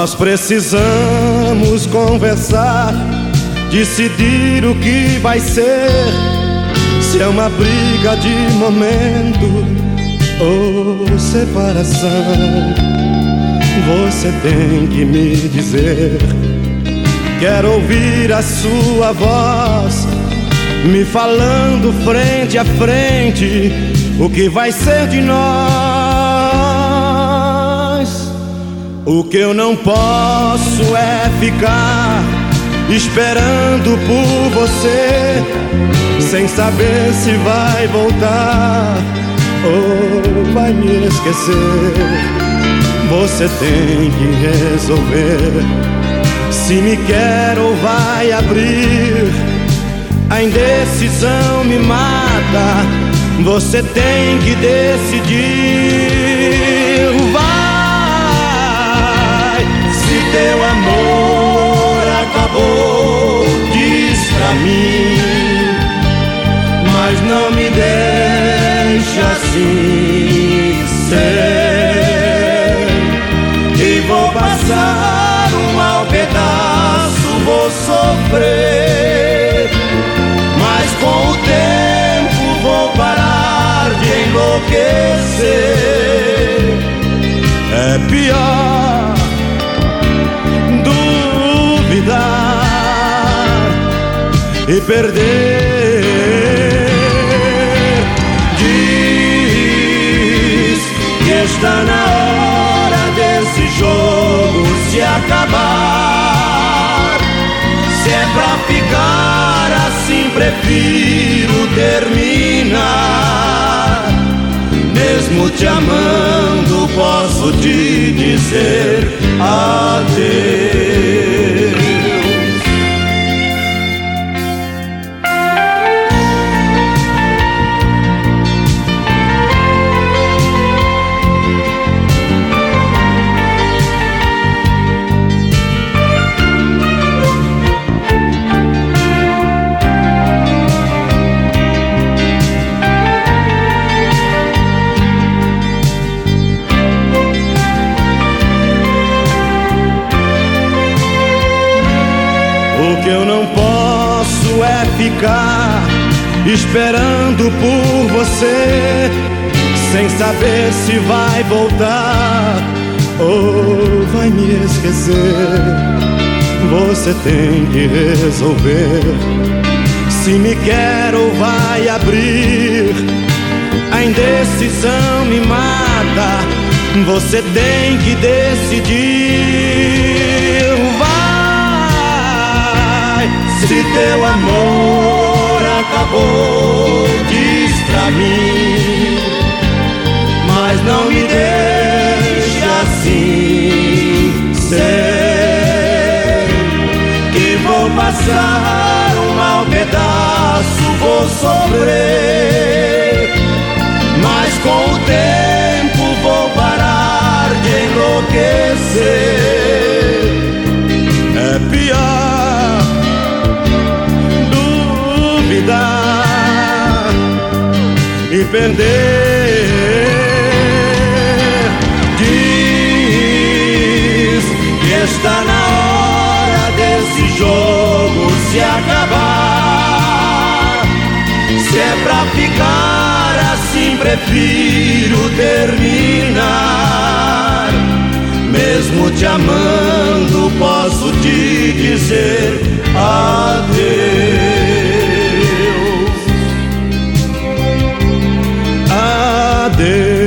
Nós precisamos conversar, decidir o que vai ser. Se é uma briga de momento ou separação, você tem que me dizer. Quero ouvir a sua voz me falando frente a frente o que vai ser de nós. O que eu não posso é ficar esperando por você, sem saber se vai voltar ou vai me esquecer. Você tem que resolver se me quer ou vai abrir. A indecisão me mata. Você tem que decidir. Enlouquecer. É pior duvidar e perder. Diz que está na hora desse jogo se acabar. Se é pra ficar assim, prefiro terminar. Te amando, posso te dizer adeus. Que eu não posso é ficar esperando por você, sem saber se vai voltar ou vai me esquecer. Você tem que resolver se me quer ou vai abrir. A indecisão me mata. Você tem que decidir. Mim. Mas não me deixe assim ser. Que vou passar um mau pedaço, vou sofrer. Perder. Diz que está na hora desse jogo se acabar. Se é pra ficar assim, prefiro terminar. Mesmo te amando, Deus.